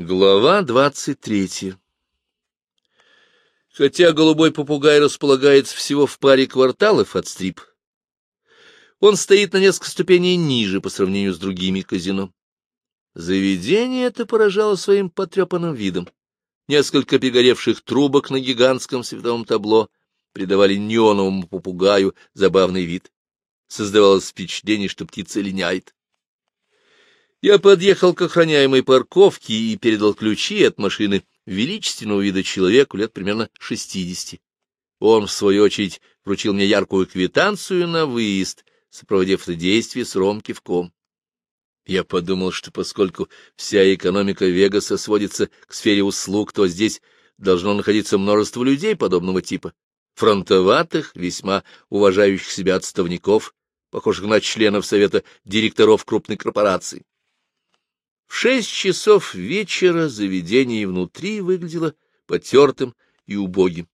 Глава двадцать третья Хотя голубой попугай располагается всего в паре кварталов от стрип, он стоит на несколько ступеней ниже по сравнению с другими казино. Заведение это поражало своим потрепанным видом. Несколько перегоревших трубок на гигантском световом табло придавали неоновому попугаю забавный вид. Создавалось впечатление, что птица линяет. Я подъехал к охраняемой парковке и передал ключи от машины величественного вида человеку лет примерно шестидесяти. Он, в свою очередь, вручил мне яркую квитанцию на выезд, сопроводив это действие с ром кивком. Я подумал, что поскольку вся экономика Вегаса сводится к сфере услуг, то здесь должно находиться множество людей подобного типа, фронтоватых, весьма уважающих себя отставников, похожих на членов совета директоров крупной корпорации. В шесть часов вечера заведение внутри выглядело потертым и убогим.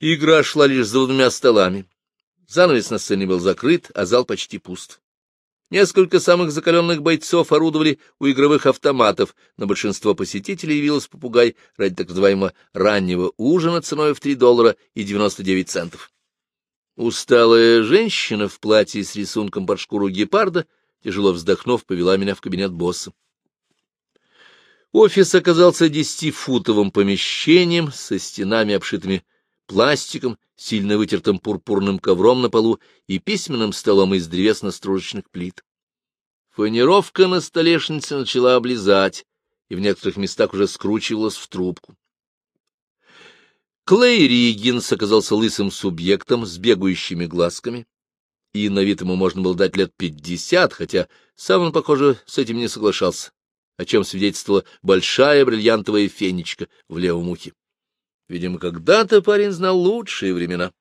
Игра шла лишь за двумя столами. Занавес на сцене был закрыт, а зал почти пуст. Несколько самых закаленных бойцов орудовали у игровых автоматов, но большинство посетителей явилось попугай ради так называемого раннего ужина ценой в 3 доллара и 99 центов. Усталая женщина в платье с рисунком под шкуру гепарда, тяжело вздохнув, повела меня в кабинет босса. Офис оказался десятифутовым помещением со стенами, обшитыми пластиком, сильно вытертым пурпурным ковром на полу и письменным столом из древесно-стружечных плит. Фанеровка на столешнице начала облизать, и в некоторых местах уже скручивалась в трубку. Клей Риггинс оказался лысым субъектом с бегающими глазками, и на вид ему можно было дать лет пятьдесят, хотя сам он, похоже, с этим не соглашался, о чем свидетельствовала большая бриллиантовая фенечка в левом ухе. Видимо, когда-то парень знал лучшие времена.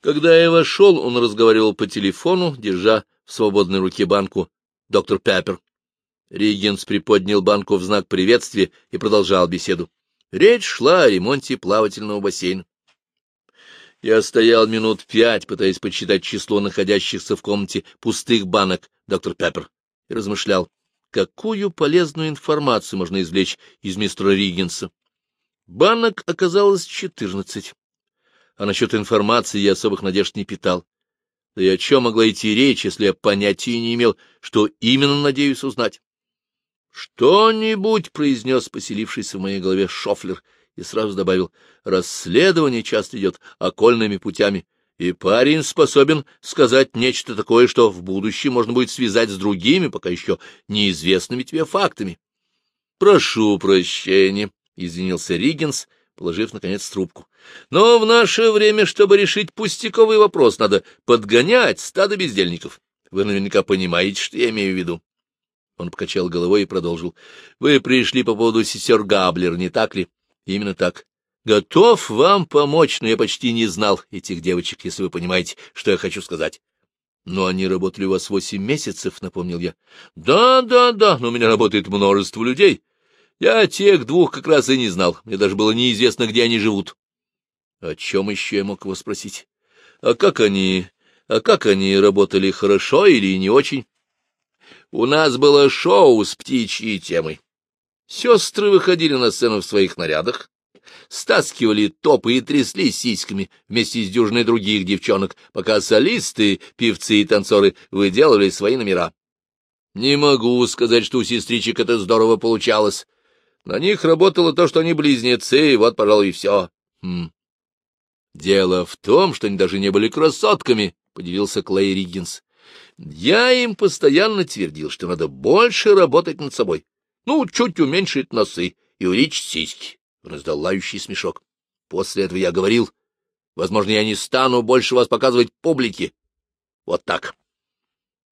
Когда я вошел, он разговаривал по телефону, держа в свободной руке банку «Доктор Пеппер». Риггинс приподнял банку в знак приветствия и продолжал беседу. Речь шла о ремонте плавательного бассейна. Я стоял минут пять, пытаясь подсчитать число находящихся в комнате пустых банок, доктор Пеппер, и размышлял, какую полезную информацию можно извлечь из мистера Риггинса. Банок оказалось четырнадцать, а насчет информации я особых надежд не питал. Да и о чем могла идти речь, если я понятия не имел, что именно надеюсь узнать? «Что-нибудь», — произнес поселившийся в моей голове Шофлер, и сразу добавил, «расследование часто идет окольными путями, и парень способен сказать нечто такое, что в будущем можно будет связать с другими, пока еще неизвестными тебе фактами». «Прошу прощения», — извинился Риггинс, положив, наконец, трубку. — Но в наше время, чтобы решить пустяковый вопрос, надо подгонять стадо бездельников. Вы наверняка понимаете, что я имею в виду. Он покачал головой и продолжил. — Вы пришли по поводу сестер Габлер, не так ли? — Именно так. Готов вам помочь, но я почти не знал этих девочек, если вы понимаете, что я хочу сказать. — Но они работали у вас восемь месяцев, — напомнил я. — Да, да, да, но у меня работает множество людей. Я тех двух как раз и не знал. Мне даже было неизвестно, где они живут. О чем еще я мог его спросить? А как они... А как они работали, хорошо или не очень? У нас было шоу с птичьей темой. Сестры выходили на сцену в своих нарядах, стаскивали топы и трясли сиськами вместе с дюжиной других девчонок, пока солисты, певцы и танцоры выделывали свои номера. Не могу сказать, что у сестричек это здорово получалось. На них работало то, что они близнецы, и вот, пожалуй, и все. Хм. Дело в том, что они даже не были красотками, — подивился Клей Риггинс. Я им постоянно твердил, что надо больше работать над собой. Ну, чуть уменьшить носы и увеличить сиськи. Он издал лающий смешок. После этого я говорил, возможно, я не стану больше вас показывать публике. Вот так.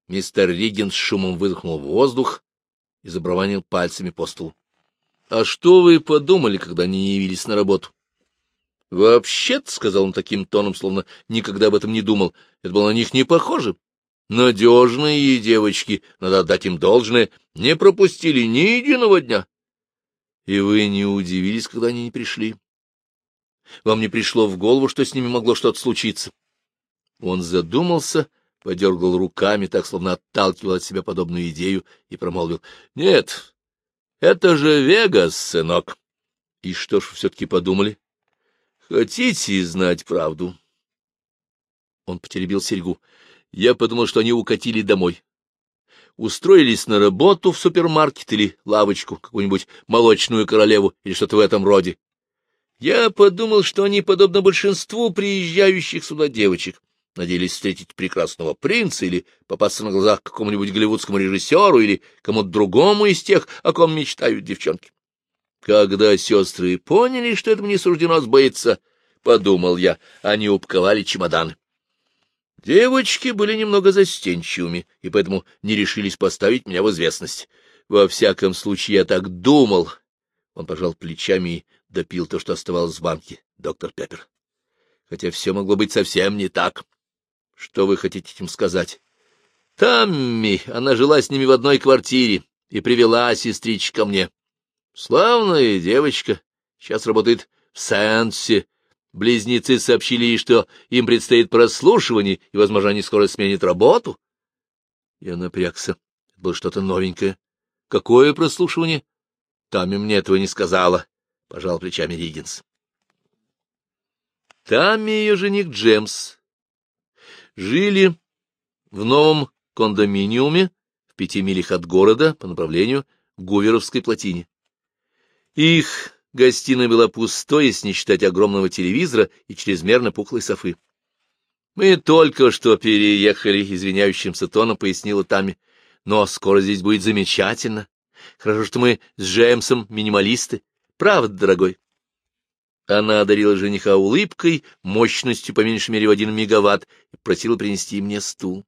Мистер Риггинс шумом выдохнул воздух и забраванил пальцами по столу. — А что вы подумали, когда они не явились на работу? — Вообще-то, — сказал он таким тоном, словно никогда об этом не думал, — это было на них не похоже. Надежные девочки, надо отдать им должное, не пропустили ни единого дня. И вы не удивились, когда они не пришли? Вам не пришло в голову, что с ними могло что-то случиться? Он задумался, подергал руками, так словно отталкивал от себя подобную идею, и промолвил. — Нет, это же Вегас, сынок. И что ж все-таки подумали? Хотите знать правду? Он потеребил серьгу. Я подумал, что они укатили домой. Устроились на работу в супермаркет или лавочку, какую-нибудь молочную королеву или что-то в этом роде. Я подумал, что они, подобно большинству приезжающих сюда девочек, надеялись встретить прекрасного принца или попасться на глазах какому-нибудь голливудскому режиссеру или кому-то другому из тех, о ком мечтают девчонки. Когда сестры поняли, что этому не суждено сбыться, подумал я, они упаковали чемоданы. Девочки были немного застенчивыми, и поэтому не решились поставить меня в известность. Во всяком случае, я так думал. Он пожал плечами и допил то, что оставалось в банке, доктор Пеппер. Хотя все могло быть совсем не так. Что вы хотите этим сказать? Тамми, она жила с ними в одной квартире и привела сестричек ко мне. Славная девочка, сейчас работает в Сенсе. Близнецы сообщили что им предстоит прослушивание, и, возможно, они скоро сменят работу. Я напрягся. Это было что-то новенькое. Какое прослушивание? Тамми мне этого не сказала, — пожал плечами Риггинс. Тамми и ее жених Джемс жили в новом кондоминиуме в пяти милях от города по направлению к Гуверовской плотине. Их гостиная была пустой, если не считать огромного телевизора и чрезмерно пухлой софы. «Мы только что переехали», — извиняющимся тоном пояснила Тами. «Но скоро здесь будет замечательно. Хорошо, что мы с Джеймсом минималисты. Правда, дорогой?» Она одарила жениха улыбкой, мощностью по меньшей мере в один мегаватт, и просила принести мне стул.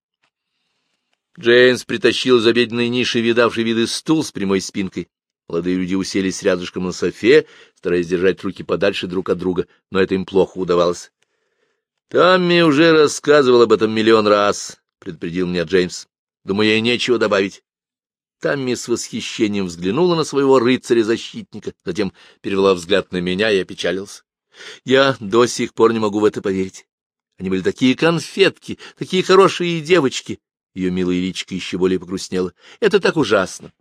Джеймс притащил из обеденной ниши видавший виды стул с прямой спинкой. Молодые люди уселись рядышком на софе, стараясь держать руки подальше друг от друга, но это им плохо удавалось. — Тамми уже рассказывал об этом миллион раз, — предупредил меня Джеймс. — Думаю, ей нечего добавить. Тамми с восхищением взглянула на своего рыцаря-защитника, затем перевела взгляд на меня и опечалился. Я до сих пор не могу в это поверить. Они были такие конфетки, такие хорошие девочки. Ее милая личка еще более погрустнела. Это так ужасно.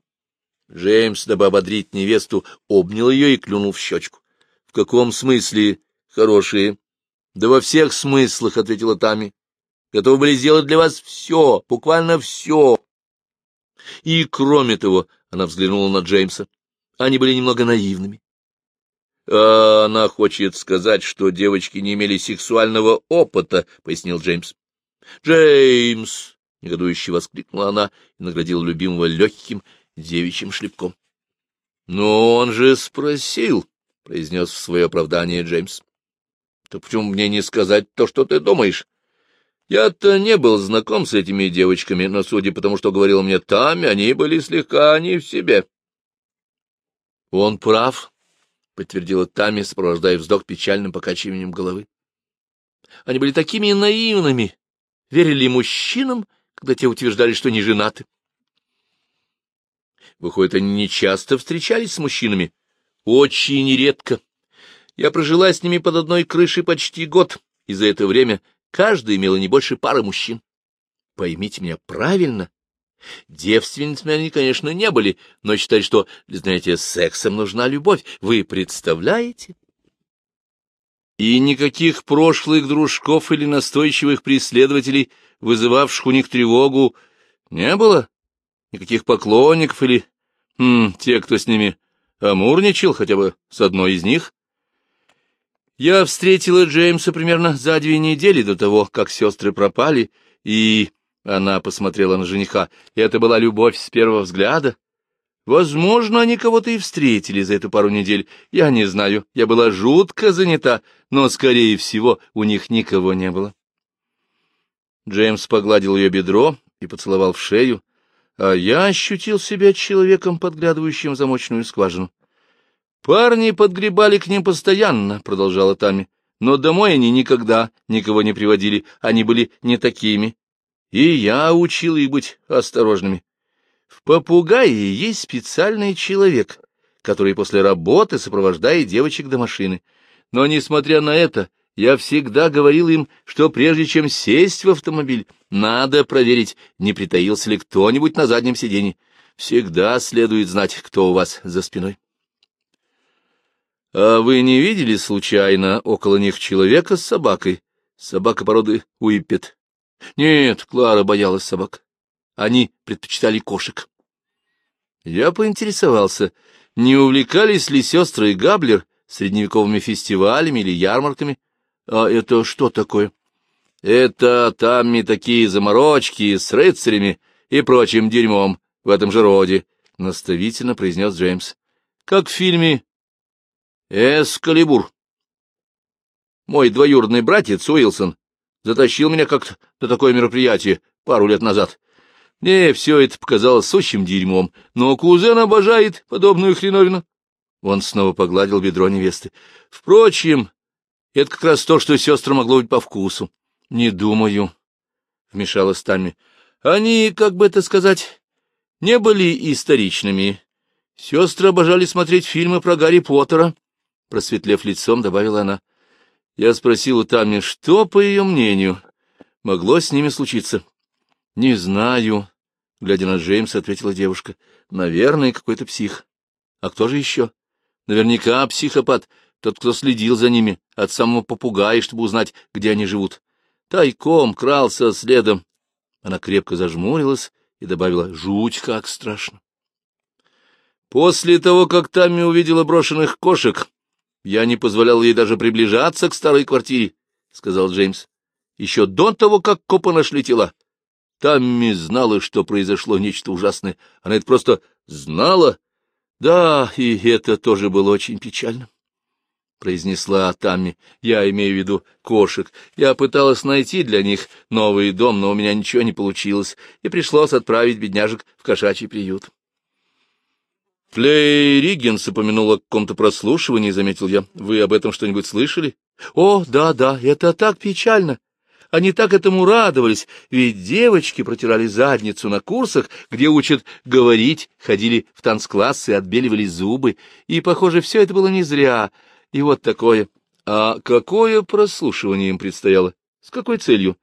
Джеймс, дабы ободрить невесту, обнял ее и клюнул в щечку. — В каком смысле хорошие? — Да во всех смыслах, — ответила Тами. — Готовы были сделать для вас все, буквально все. И, кроме того, она взглянула на Джеймса, они были немного наивными. А она хочет сказать, что девочки не имели сексуального опыта, — пояснил Джеймс. — Джеймс! — негодующе воскликнула она и наградила любимого легким девичьим шлепком. — Но он же спросил, — произнес в свое оправдание Джеймс. — То почему мне не сказать то, что ты думаешь? Я-то не был знаком с этими девочками, но, судя по тому, что говорил мне Тами, они были слегка не в себе. — Он прав, — подтвердила Тами, сопровождая вздох печальным покачиванием головы. Они были такими наивными, верили мужчинам, когда те утверждали, что не женаты. Выходит, они не часто встречались с мужчинами. Очень редко. Я прожила с ними под одной крышей почти год, и за это время Каждая имела не больше пары мужчин. Поймите меня правильно. Девственницами они, конечно, не были, но считали, что занятия сексом нужна любовь. Вы представляете? И никаких прошлых дружков или настойчивых преследователей, вызывавших у них тревогу, не было? Никаких поклонников или м, те, кто с ними амурничал, хотя бы с одной из них? Я встретила Джеймса примерно за две недели до того, как сестры пропали, и она посмотрела на жениха, и это была любовь с первого взгляда. Возможно, они кого-то и встретили за эту пару недель, я не знаю, я была жутко занята, но, скорее всего, у них никого не было. Джеймс погладил ее бедро и поцеловал в шею, а я ощутил себя человеком, подглядывающим в замочную скважину. Парни подгребали к ним постоянно, — продолжала Тами, — но домой они никогда никого не приводили, они были не такими. И я учил их быть осторожными. В попугае есть специальный человек, который после работы сопровождает девочек до машины. Но, несмотря на это, Я всегда говорил им, что прежде чем сесть в автомобиль, надо проверить, не притаился ли кто-нибудь на заднем сиденье. Всегда следует знать, кто у вас за спиной. — А вы не видели случайно около них человека с собакой? Собака породы Уиппет. Нет, Клара боялась собак. Они предпочитали кошек. Я поинтересовался, не увлекались ли сестры Габлер средневековыми фестивалями или ярмарками. А это что такое? Это там и такие заморочки с рыцарями и прочим дерьмом в этом же роде, — наставительно произнес Джеймс. Как в фильме «Эскалибур». Мой двоюродный братец Уилсон затащил меня как-то на такое мероприятие пару лет назад. Мне все это показалось сущим дерьмом, но кузен обожает подобную хреновину. Он снова погладил бедро невесты. Впрочем, это как раз то, что сестра могло быть по вкусу. — Не думаю, — вмешалась Тамми. — Они, как бы это сказать, не были историчными. Сестры обожали смотреть фильмы про Гарри Поттера, — просветлев лицом, добавила она. Я спросил у Тамми, что, по ее мнению, могло с ними случиться. — Не знаю, — глядя на Джеймса, ответила девушка. — Наверное, какой-то псих. А кто же еще? Наверняка психопат, тот, кто следил за ними от самого попугая, чтобы узнать, где они живут. Тайком крался следом. Она крепко зажмурилась и добавила «Жуть, как страшно!». После того, как Тамми увидела брошенных кошек, я не позволял ей даже приближаться к старой квартире, — сказал Джеймс. Еще до того, как копы нашли тела. Тамми знала, что произошло нечто ужасное. Она это просто знала. Да, и это тоже было очень печально. — произнесла Тамми. — Я имею в виду кошек. Я пыталась найти для них новый дом, но у меня ничего не получилось, и пришлось отправить бедняжек в кошачий приют. Флей Риггинс упомянула о каком-то прослушивании, — заметил я. — Вы об этом что-нибудь слышали? — О, да-да, это так печально. Они так этому радовались, ведь девочки протирали задницу на курсах, где учат говорить, ходили в танцклассы, отбеливали зубы, и, похоже, все это было не зря. И вот такое. А какое прослушивание им предстояло? С какой целью?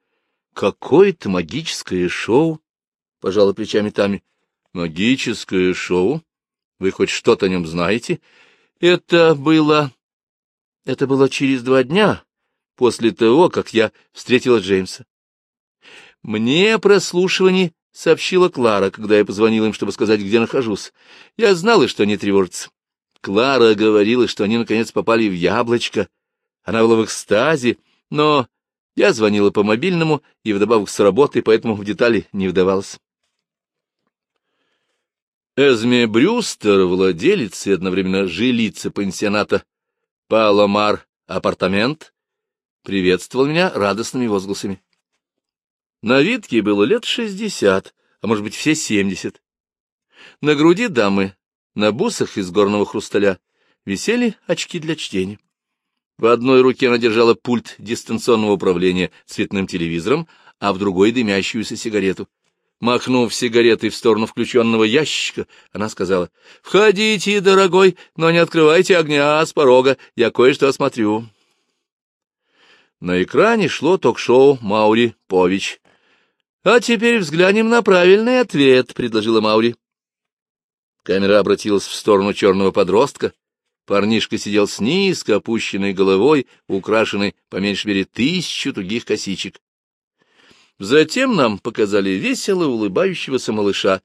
Какое-то магическое шоу, — пожала плечами Тами. Магическое шоу? Вы хоть что-то о нем знаете? Это было... Это было через два дня после того, как я встретила Джеймса. Мне прослушивание сообщила Клара, когда я позвонила им, чтобы сказать, где нахожусь. Я знала, что они тревожатся. Клара говорила, что они, наконец, попали в яблочко. Она была в экстазе, но я звонила по мобильному и вдобавок с работы, поэтому в детали не вдавалась. Эзме Брюстер, владелец и одновременно жилица пансионата Паломар Апартамент, приветствовал меня радостными возгласами. На вид ей было лет шестьдесят, а может быть все семьдесят. На груди дамы, на бусах из горного хрусталя, висели очки для чтения. В одной руке она держала пульт дистанционного управления цветным телевизором, а в другой — дымящуюся сигарету. Махнув сигаретой в сторону включенного ящика, она сказала, — Входите, дорогой, но не открывайте огня с порога, я кое-что осмотрю. На экране шло ток-шоу Маури Пович. — А теперь взглянем на правильный ответ, — предложила Маури. Камера обратилась в сторону черного подростка. Парнишка сидел с низко опущенной головой, украшенной по меньшей мере тысячу тугих косичек. Затем нам показали весело улыбающегося малыша.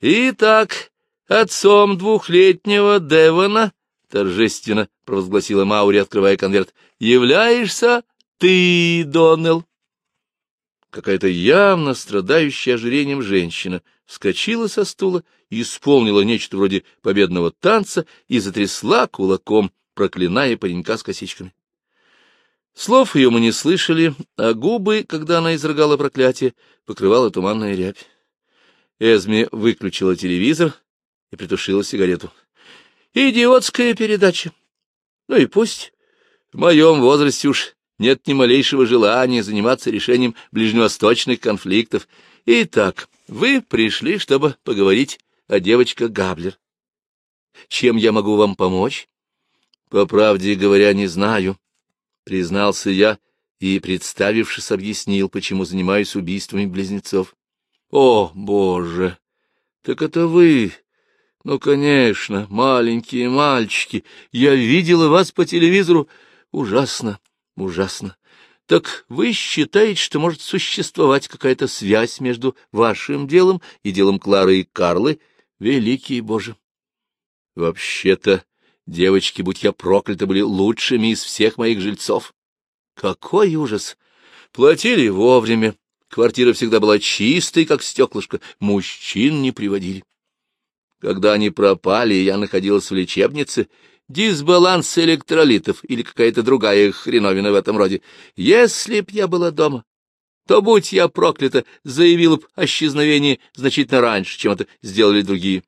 «Итак, отцом двухлетнего Девона, — торжественно провозгласила Маури, открывая конверт, — являешься ты, Доннелл. Какая-то явно страдающая ожирением женщина вскочила со стула, исполнила нечто вроде победного танца и затрясла кулаком, проклиная паренька с косичками. Слов ее мы не слышали, а губы, когда она изрыгала проклятие, покрывала туманная рябь. Эзми выключила телевизор и притушила сигарету. «Идиотская передача! Ну и пусть. В моем возрасте уж нет ни малейшего желания заниматься решением ближневосточных конфликтов. Итак, вы пришли, чтобы поговорить о девочках Габлер. Чем я могу вам помочь? По правде говоря, не знаю. признался я и, представившись, объяснил, почему занимаюсь убийствами близнецов. — О, боже! Так это вы! Ну, конечно, маленькие мальчики! Я видела вас по телевизору. Ужасно, ужасно. Так вы считаете, что может существовать какая-то связь между вашим делом и делом Клары и Карлы? Великий Боже! Вообще-то, девочки, будь я проклята, были лучшими из всех моих жильцов. Какой ужас! Платили вовремя. Квартира всегда была чистой, как стеклышко. Мужчин не приводили. Когда они пропали, я находилась в лечебнице, дисбаланс электролитов или какая-то другая хреновина в этом роде. Если б я была дома, то, будь я проклята, заявила б о исчезновении значительно раньше, чем это сделали другие.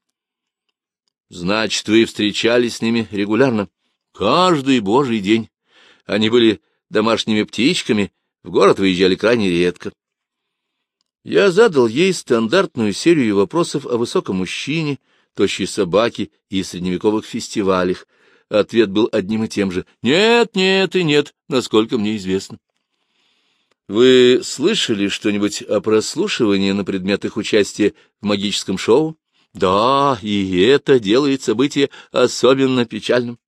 Значит, вы встречались с ними регулярно? Каждый божий день. Они были домашними птичками, в город выезжали крайне редко. Я задал ей стандартную серию вопросов о высоком мужчине, тощей собаке и средневековых фестивалях. Ответ был одним и тем же. Нет, нет и нет, насколько мне известно. Вы слышали что-нибудь о прослушивании на предмет их участия в магическом шоу? Да, и это делает событие особенно печальным.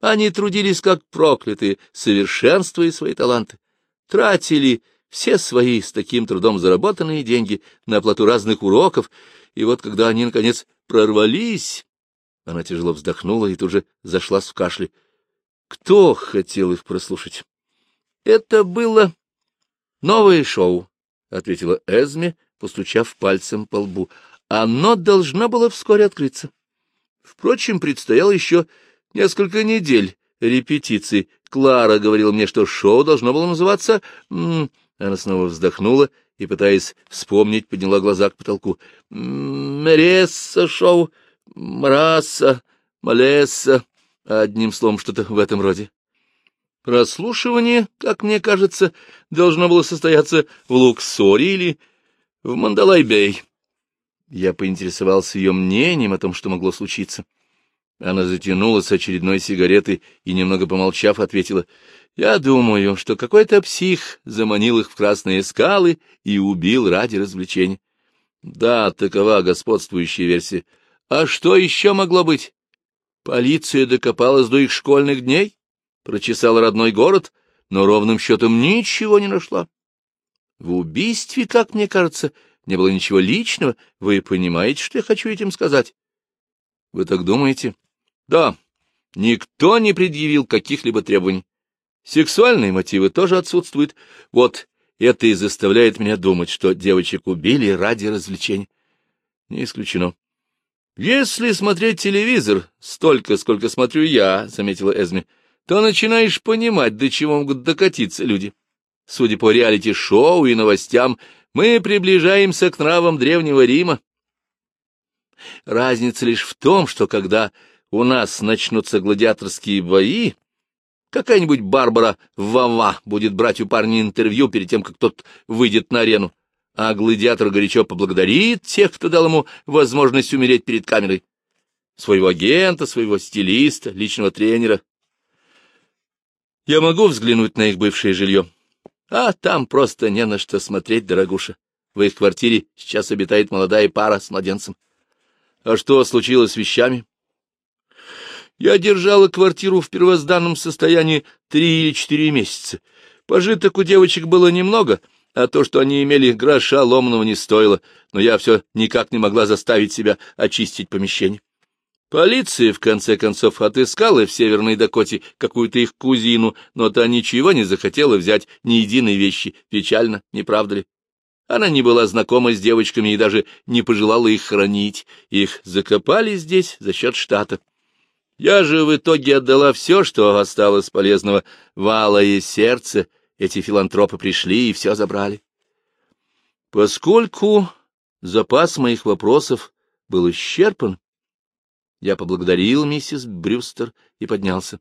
Они трудились как проклятые, совершенствуя свои таланты, тратили все свои с таким трудом заработанные деньги на оплату разных уроков, и вот когда они, наконец, прорвались, она тяжело вздохнула и тут же зашлась в кашле. Кто хотел их прослушать? — Это было новое шоу, — ответила Эзме, постучав пальцем по лбу. Оно должно было вскоре открыться. Впрочем, предстояло еще Несколько недель репетиций. Клара говорила мне, что шоу должно было называться... Она снова вздохнула и, пытаясь вспомнить, подняла глаза к потолку. «Мересса шоу, Мраса, Малесса...» Одним словом, что-то в этом роде. Прослушивание, как мне кажется, должно было состояться в Луксоре или в Мандалай-Бей. Я поинтересовался ее мнением о том, что могло случиться. Она затянулась очередной сигаретой и, немного помолчав, ответила, «Я думаю, что какой-то псих заманил их в красные скалы и убил ради развлечения». Да, такова господствующая версия. А что еще могло быть? Полиция докопалась до их школьных дней, прочесала родной город, но ровным счетом ничего не нашла. В убийстве, как мне кажется, не было ничего личного. Вы понимаете, что я хочу этим сказать? Вы так думаете? Да, никто не предъявил каких-либо требований. Сексуальные мотивы тоже отсутствуют. Вот это и заставляет меня думать, что девочек убили ради развлечений. Не исключено. Если смотреть телевизор столько, сколько смотрю я, — заметила Эзми, — то начинаешь понимать, до чего могут докатиться люди. Судя по реалити-шоу и новостям, мы приближаемся к нравам Древнего Рима. Разница лишь в том, что когда у нас начнутся гладиаторские бои, какая-нибудь Барбара Вава будет брать у парня интервью перед тем, как тот выйдет на арену, а гладиатор горячо поблагодарит тех, кто дал ему возможность умереть перед камерой. Своего агента, своего стилиста, личного тренера. Я могу взглянуть на их бывшее жилье. А там просто не на что смотреть, дорогуша. В их квартире сейчас обитает молодая пара с младенцем. А что случилось с вещами? Я держала квартиру в первозданном состоянии три или четыре месяца. Пожиток у девочек было немного, а то, что они имели, гроша ломаного не стоило, но я все никак не могла заставить себя очистить помещение. Полиция, в конце концов, отыскала в Северной Дакоте какую-то их кузину, но та ничего не захотела взять ни единой вещи. Печально, не правда ли? Она не была знакома с девочками и даже не пожелала их хранить. Их закопали здесь за счет штата. Я же в итоге отдала все, что осталось полезного. Валое сердце, эти филантропы пришли и все забрали. Поскольку запас моих вопросов был исчерпан, я поблагодарил миссис Брюстер и поднялся.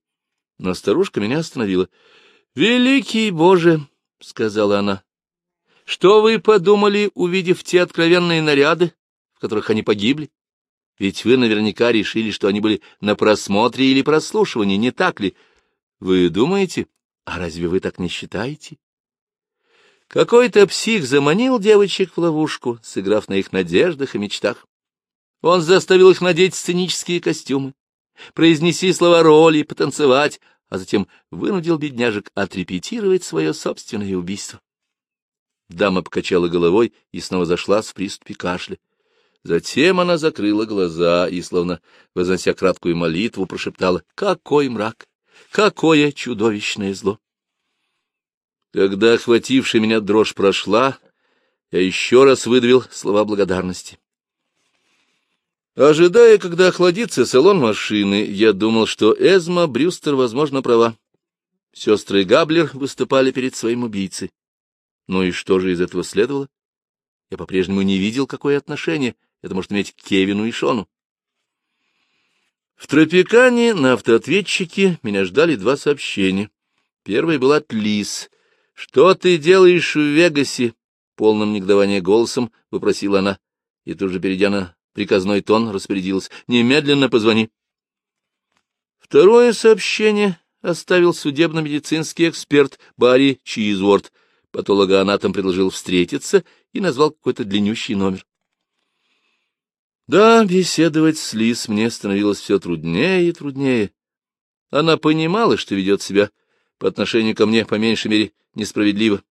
Но старушка меня остановила. — Великий Боже! — сказала она. — Что вы подумали, увидев те откровенные наряды, в которых они погибли? Ведь вы наверняка решили, что они были на просмотре или прослушивании, не так ли? Вы думаете? А разве вы так не считаете? Какой-то псих заманил девочек в ловушку, сыграв на их надеждах и мечтах. Он заставил их надеть сценические костюмы, произнести слова роли, потанцевать, а затем вынудил бедняжек отрепетировать свое собственное убийство. Дама покачала головой и снова зашла в приступе кашля. Затем она закрыла глаза и, словно вознося краткую молитву, прошептала «Какой мрак! Какое чудовищное зло!» Когда охватившая меня дрожь прошла, я еще раз выдавил слова благодарности. Ожидая, когда охладится салон машины, я думал, что Эзма Брюстер, возможно, права. Сестры Габлер выступали перед своим убийцей. Ну и что же из этого следовало? Я по-прежнему не видел, какое отношение это может иметь к Кевину и Шону. В Тропикане на автоответчике меня ждали два сообщения. Первое было от Лис. «Что ты делаешь в Вегасе?» Полным негодования голосом выпросила она, и тут же, перейдя на приказной тон, распорядилась. «Немедленно позвони». Второе сообщение оставил судебно-медицинский эксперт Барри Чизворд. Патологоанатом предложил встретиться и назвал какой-то длиннющий номер. Да, беседовать с Лис мне становилось все труднее и труднее. Она понимала, что ведет себя по отношению ко мне, по меньшей мере, несправедливо.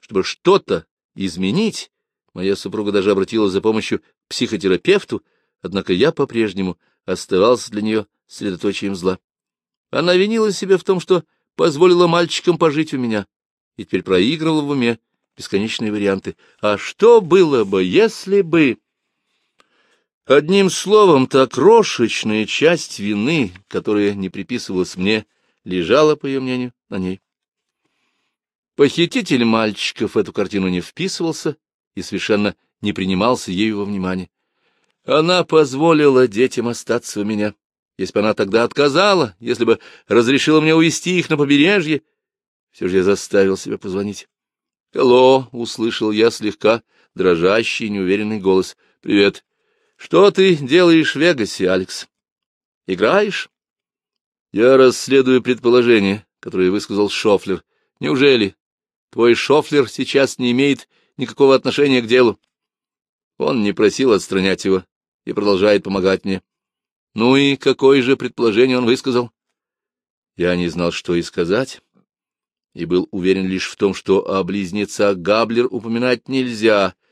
Чтобы что-то изменить, моя супруга даже обратилась за помощью к психотерапевту, однако я по-прежнему оставался для нее средоточием зла. Она винила себя в том, что позволила мальчикам пожить у меня, и теперь проигрывала в уме бесконечные варианты. А что было бы, если бы... Одним словом, та крошечная часть вины, которая не приписывалась мне, лежала, по ее мнению, на ней. Похититель мальчиков в эту картину не вписывался и совершенно не принимался ею во внимание. Она позволила детям остаться у меня. Если бы она тогда отказала, если бы разрешила мне увезти их на побережье, все же я заставил себя позвонить. «Алло!» — услышал я слегка дрожащий, неуверенный голос. «Привет. Что ты делаешь в Вегасе, Алекс? Играешь? Я расследую предположение, которое высказал Шофлер. Неужели твой Шофлер сейчас не имеет никакого отношения к делу? Он не просил отстранять его и продолжает помогать мне. Ну и какое же предположение он высказал? Я не знал, что и сказать, и был уверен лишь в том, что о близнецах Габлер упоминать нельзя —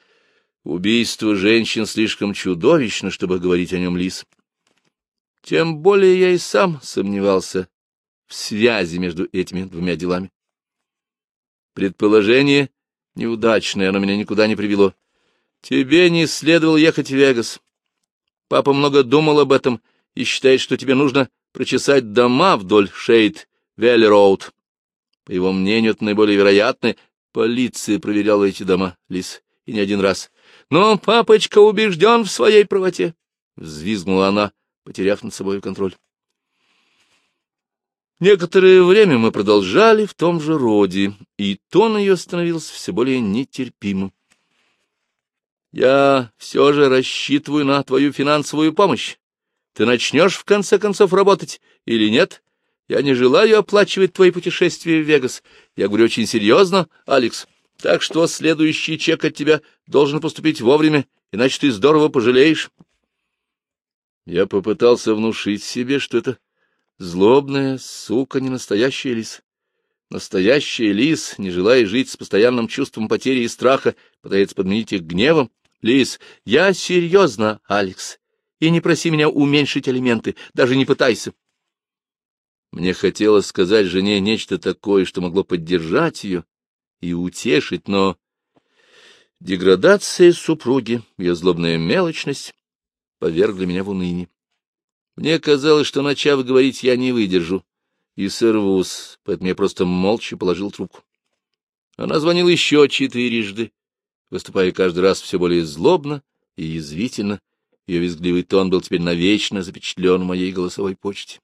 Убийство женщин слишком чудовищно, чтобы говорить о нем Лис. Тем более я и сам сомневался в связи между этими двумя делами. Предположение неудачное, оно меня никуда не привело. Тебе не следовало ехать в Вегас. Папа много думал об этом и считает, что тебе нужно прочесать дома вдоль Шейд Велли-Роуд. По его мнению, это наиболее вероятно. Полиция проверяла эти дома, Лис, и не один раз. Но папочка убежден в своей правоте, — взвизгнула она, потеряв над собой контроль. Некоторое время мы продолжали в том же роде, и тон ее становился все более нетерпимым. Я все же рассчитываю на твою финансовую помощь. Ты начнешь, в конце концов, работать или нет? Я не желаю оплачивать твои путешествия в Вегас. Я говорю очень серьезно, Алекс. Так что следующий чек от тебя должен поступить вовремя, иначе ты здорово пожалеешь. Я попытался внушить себе, что это злобная сука, не настоящая лис. Настоящая лис, не желая жить с постоянным чувством потери и страха, пытается подменить их гневом. Лис, я серьезно, Алекс, и не проси меня уменьшить алименты, даже не пытайся. Мне хотелось сказать жене нечто такое, что могло поддержать ее, и утешить, но деградация супруги, ее злобная мелочность повергли меня в уныние. Мне казалось, что, начав говорить, я не выдержу и сорвусь, поэтому я просто молча положил трубку. Она звонила еще четырежды, выступая каждый раз все более злобно и язвительно. Ее визгливый тон был теперь навечно запечатлен в моей голосовой почте.